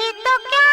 জীবিত কে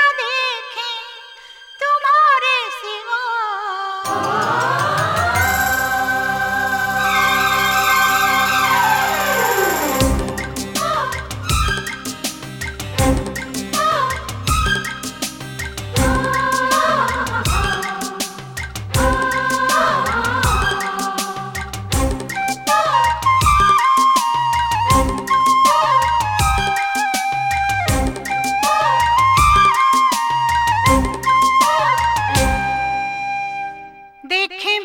came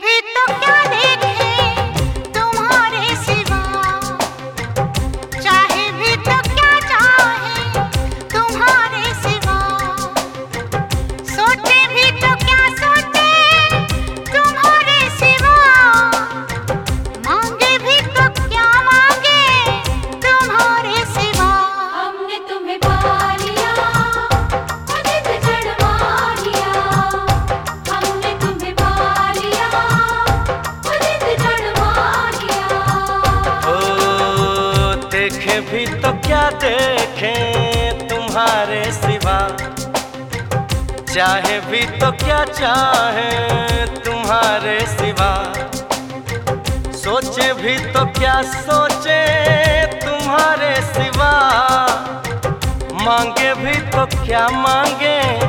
देखें तुम्हारे सिवा। चाहे भी तो क्या चाहे तुम्हारे सिवा। सोचे भी तो क्या सोचे तुम्हारे सिवा। मांगे भी तो क्या मांगे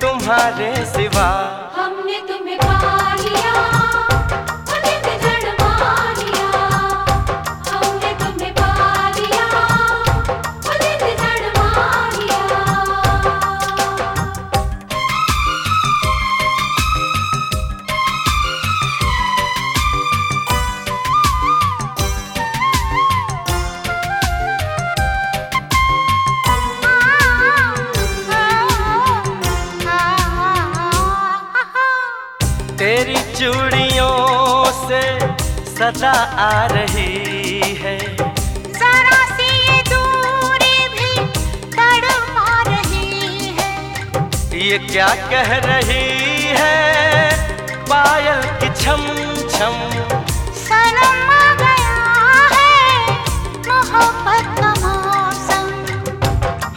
तुम्हारे सिवा। सदा आ रही है। जरा सी ये दूरी भी तड़पा रही है। ये क्या कह रही है? पायल की छम छम सनम आ गया है मोहब्बत का मौसम।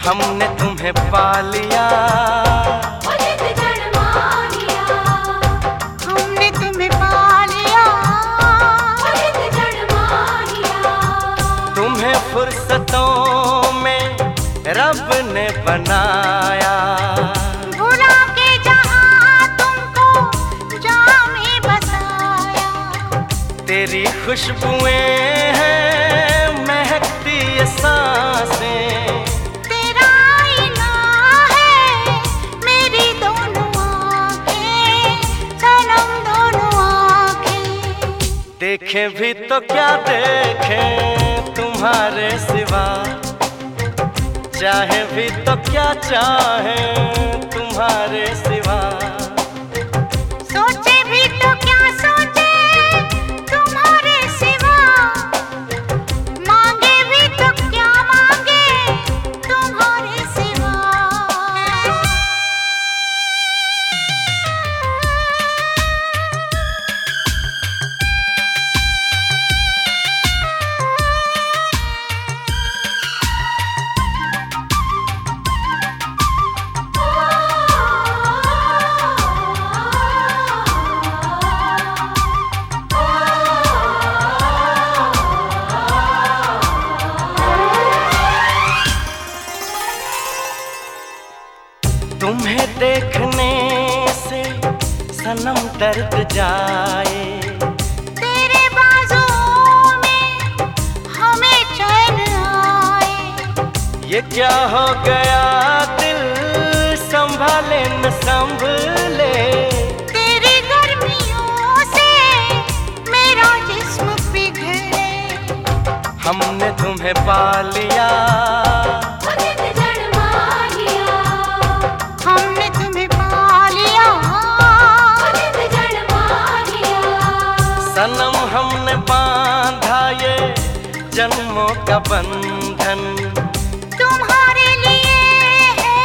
हमने तुम्हें पा लिया। तुम्हें फुर्सतों में रब ने बनाया। भुला के जहाँ तुमको जहाँ में बसाया। तेरी खुशबुएँ हैं महकती साँसें। देखें भी तो क्या देखे तुम्हारे सिवा? चाहे भी तो क्या चाहे तुम्हारे सिवा? तुम्हें देखने से सनम दर्द जाए। तेरे बाजुओं में हमें चैन आए। ये क्या हो गया दिल संभाले न संभले? तेरी गर्मियों से मेरा जिस्म पिघले हमने तुम्हें पा लिया जन्मों का बंधन। तुम्हारे लिए है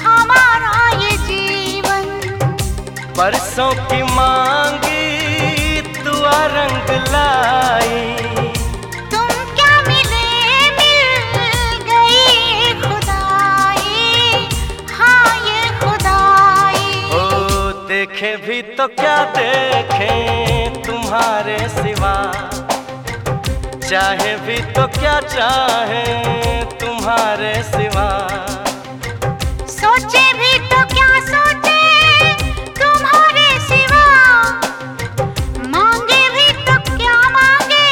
हमारा ये जीवन। बरसों की मांगी दुआ रंग लाई। तुम क्या मिले मिल गई खुदाई? हाँ ये खुदाई। ओ देखे भी तो क्या देखे तुम्हारे सिवा चाहे भी तो क्या चाहे तुम्हारे सिवा। सोचे भी तो क्या सोचे तुम्हारे सिवा। मांगे भी तो क्या मांगे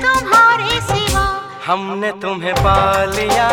तुम्हारे सिवा। हमने तुम्हें पा लिया